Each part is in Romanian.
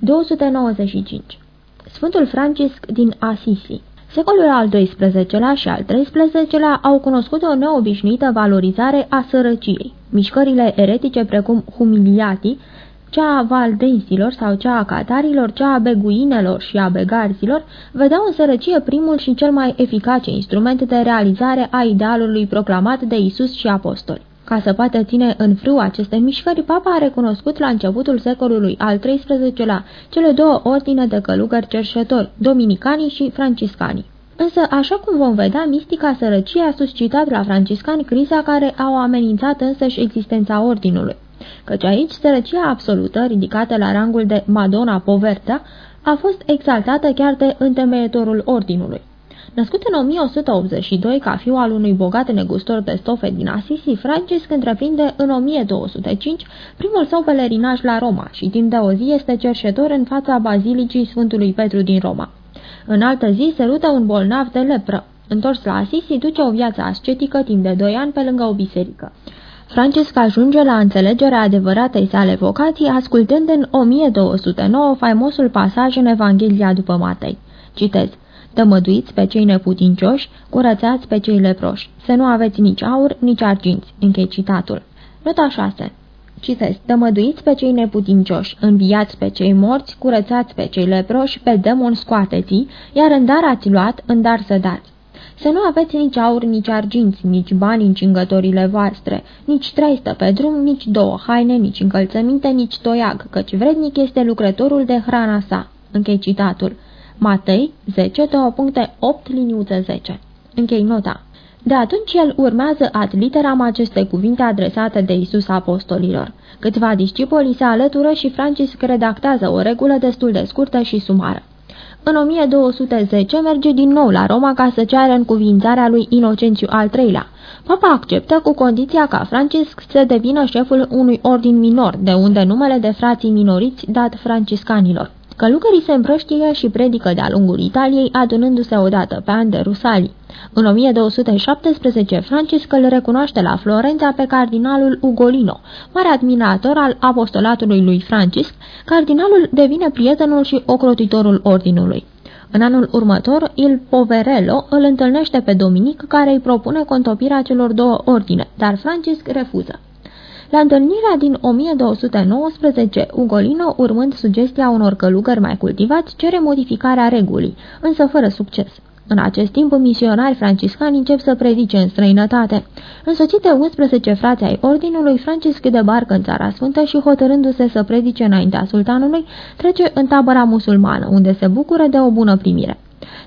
295. Sfântul Francisc din Assisi Secolul al XII-lea și al XIII-lea au cunoscut o neobișnuită valorizare a sărăciei. Mișcările eretice precum humiliatii, cea a valdensilor sau cea a catarilor, cea a beguinelor și a begarzilor, vedeau în sărăcie primul și cel mai eficace instrument de realizare a idealului proclamat de Isus și apostoli. Ca să poată ține în frâu aceste mișcări, papa a recunoscut la începutul secolului al XIII-lea cele două ordine de călugări cerșători, dominicanii și franciscanii. Însă, așa cum vom vedea, mistica sărăciei a suscitat la franciscani criza care au amenințat însăși existența ordinului. Căci aici sărăcia absolută, ridicată la rangul de Madonna Poverta, a fost exaltată chiar de întemeietorul ordinului. Născut în 1182 ca fiu al unui bogat negustor de stofe din Assisi, Francisc întreprinde în 1205 primul său pelerinaj la Roma și timp de o zi este cerșetor în fața bazilicii Sfântului Petru din Roma. În altă zi se rută un bolnav de lepră. Întors la Assisi, duce o viață ascetică timp de doi ani pe lângă o biserică. Francisc ajunge la înțelegerea adevăratei sale vocații, ascultând în 1209 faimosul pasaj în Evanghelia după Matei. Citez tămăduiți pe cei neputincioși, curățați pe cei leproși. Să nu aveți nici aur, nici arginți. Închei citatul. Nota 6. Citesc, tămăduiți pe cei neputincioși, înviați pe cei morți, curățați pe cei leproși, pe demon scoateți iar în dar ați luat, în dar să dați. Să nu aveți nici aur, nici arginți, nici bani în cingătorile voastre, nici treistă pe drum, nici două haine, nici încălțăminte, nici toiag, căci vrednic este lucrătorul de hrana sa. Închei citatul. Matei 10, 8 liniuță 10. Închei nota. De atunci el urmează ad literam aceste cuvinte adresate de Isus apostolilor. Câțiva discipoli se alătură și Francisc redactează o regulă destul de scurtă și sumară. În 1210 merge din nou la Roma ca să ceară încuvințarea lui Inocențiu al III-lea. Papa acceptă cu condiția ca Francisc să devină șeful unui ordin minor, de unde numele de frații minoriți dat franciscanilor. Călugării se împrăștie și predică de-a lungul Italiei, adunându-se odată pe an de Rusalii. În 1217, Francisc îl recunoaște la Florența pe cardinalul Ugolino, mare admirator al apostolatului lui Francisc, cardinalul devine prietenul și ocrotitorul ordinului. În anul următor, Il Poverello îl întâlnește pe Dominic, care îi propune contopirea celor două ordine, dar Francisc refuză. La întâlnirea din 1219, Ugolino, urmând sugestia unor călugări mai cultivați, cere modificarea regulii, însă fără succes. În acest timp, misionari franciscani încep să predice în străinătate. Însoțit de 11 frați ai ordinului, Francisc debarcă în Țara Sfântă și, hotărându-se să predice înaintea sultanului, trece în tabăra musulmană, unde se bucură de o bună primire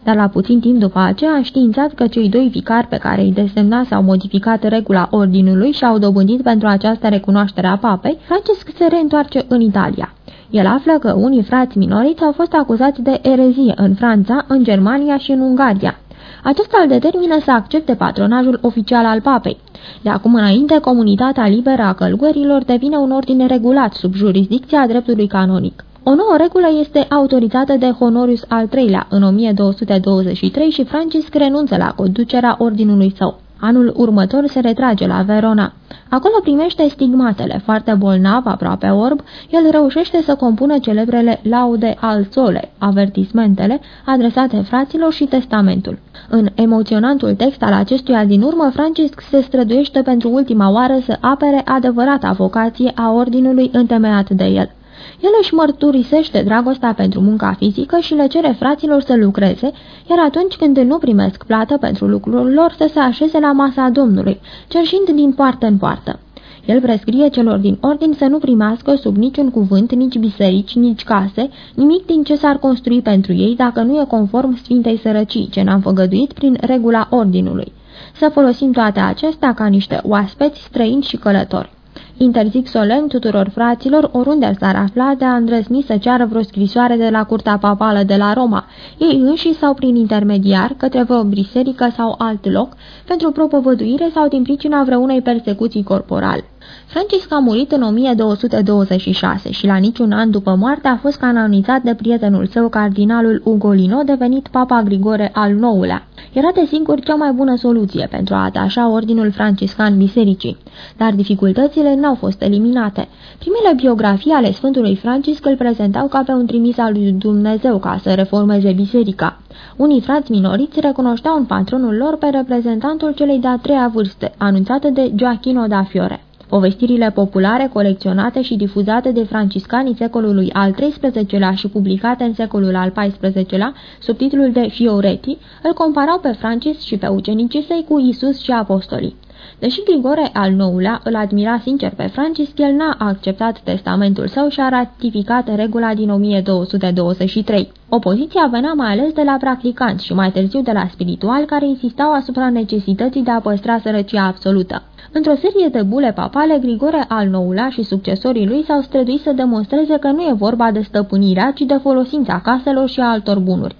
dar la puțin timp după aceea a științat că cei doi vicari pe care îi desemna s-au modificat regula ordinului și au dobândit pentru această recunoaștere a papei, Francisc se reîntoarce în Italia. El află că unii frați minoriți au fost acuzați de erezie în Franța, în Germania și în Ungaria. Acesta îl determină să accepte patronajul oficial al papei. De acum înainte, comunitatea liberă a călugărilor devine un ordine regulat sub jurisdicția dreptului canonic. O nouă regulă este autorizată de Honorius al III-lea în 1223 și Francisc renunță la conducerea ordinului său. Anul următor se retrage la Verona. Acolo primește stigmatele, foarte bolnav, aproape orb, el reușește să compună celebrele laude al sole, avertismentele, adresate fraților și testamentul. În emoționantul text al acestuia din urmă, Francisc se străduiește pentru ultima oară să apere adevărata vocație a ordinului întemeiat de el. El își mărturisește dragostea pentru munca fizică și le cere fraților să lucreze, iar atunci când nu primesc plată pentru lucrul lor să se așeze la masa Domnului, cerșind din poartă în poartă. El prescrie celor din ordin să nu primească sub niciun cuvânt, nici biserici, nici case, nimic din ce s-ar construi pentru ei dacă nu e conform Sfintei Sărăcii, ce n-am făgăduit prin regula ordinului. Să folosim toate acestea ca niște oaspeți, străini și călători. Interzic solemn tuturor fraților, oriunde s-ar afla, de a îndrăzni să ceară vreo scrisoare de la curtea papală de la Roma, ei înși sau prin intermediar, către vreo biserică sau alt loc, pentru propovăduire sau din pricina vreunei persecuții corporale. Francisc a murit în 1226 și la niciun an după moarte a fost canonizat de prietenul său, cardinalul Ugolino, devenit Papa Grigore al IX-lea. Era desigur cea mai bună soluție pentru a atașa ordinul franciscan bisericii, dar dificultățile n-au fost eliminate. Primele biografii ale Sfântului Francisc îl prezentau ca pe un trimis al lui Dumnezeu ca să reformeze biserica. Unii frați minoriți recunoșteau în patronul lor pe reprezentantul celei de-a treia vârste, anunțată de Gioachino da Fiore. Povestirile populare colecționate și difuzate de franciscanii secolului al XIII-lea și publicate în secolul al XIV-lea, sub titlul de Fioretti, îl comparau pe Francis și pe ucenicii săi cu Isus și apostolii. Deși Grigore al IX-lea îl admira sincer pe Francis, el n-a acceptat testamentul său și a ratificat regula din 1223. Opoziția venea mai ales de la practicanți și mai târziu de la spirituali care insistau asupra necesității de a păstra sărăcia absolută. Într-o serie de bule papale, Grigore al IX-lea și succesorii lui s-au străduit să demonstreze că nu e vorba de stăpânirea, ci de folosința caselor și a altor bunuri.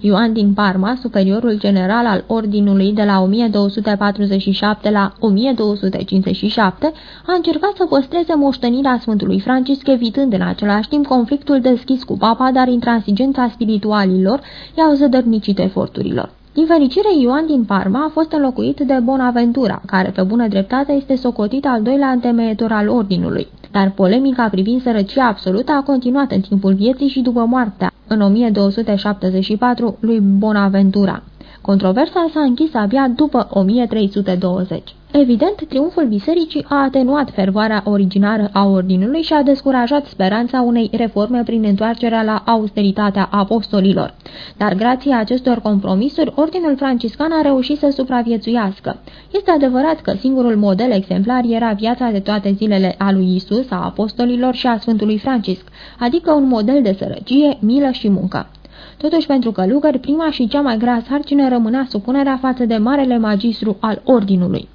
Ioan din Parma, superiorul general al ordinului de la 1247 la 1257, a încercat să păstreze moștenirea Sfântului Francisc, evitând în același timp conflictul deschis cu papa, dar intransigența spiritualilor i-au zădărnicit eforturilor. Din fericire, Ioan din Parma a fost înlocuit de Bonaventura, care pe bună dreptate este socotit al doilea întemeietor al ordinului. Dar polemica privind sărăcia absolută a continuat în timpul vieții și după moartea, în 1274, lui Bonaventura. Controversa s-a închis abia după 1320. Evident, triumful bisericii a atenuat fervoarea originară a ordinului și a descurajat speranța unei reforme prin întoarcerea la austeritatea apostolilor. Dar grație acestor compromisuri, ordinul franciscan a reușit să supraviețuiască. Este adevărat că singurul model exemplar era viața de toate zilele a lui Isus, a apostolilor și a Sfântului Francisc, adică un model de sărăcie, milă și muncă. Totuși, pentru călugări, prima și cea mai grea sarcină rămânea supunerea față de marele magistru al ordinului.